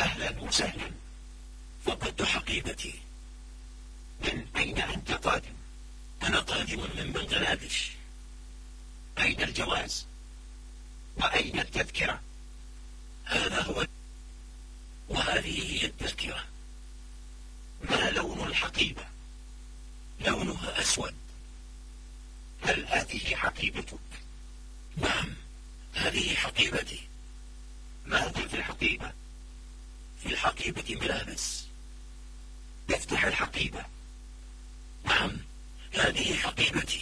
أهلا وسهلا. فقدت حقيبتي. من أين أنت قادم أنا قادم من بنغلاديش. أين الجواز؟ وأين التذكرة؟ هذا هو وهذه هي التذكرة. ما لون الحقيبة؟ لونها أسود. هل هذه حقيبتك؟ نعم هذه حقيبتي ماذا في الحقيبة في الحقيبة ملابس افتح الحقيبة. نعم هذه حقيبتي.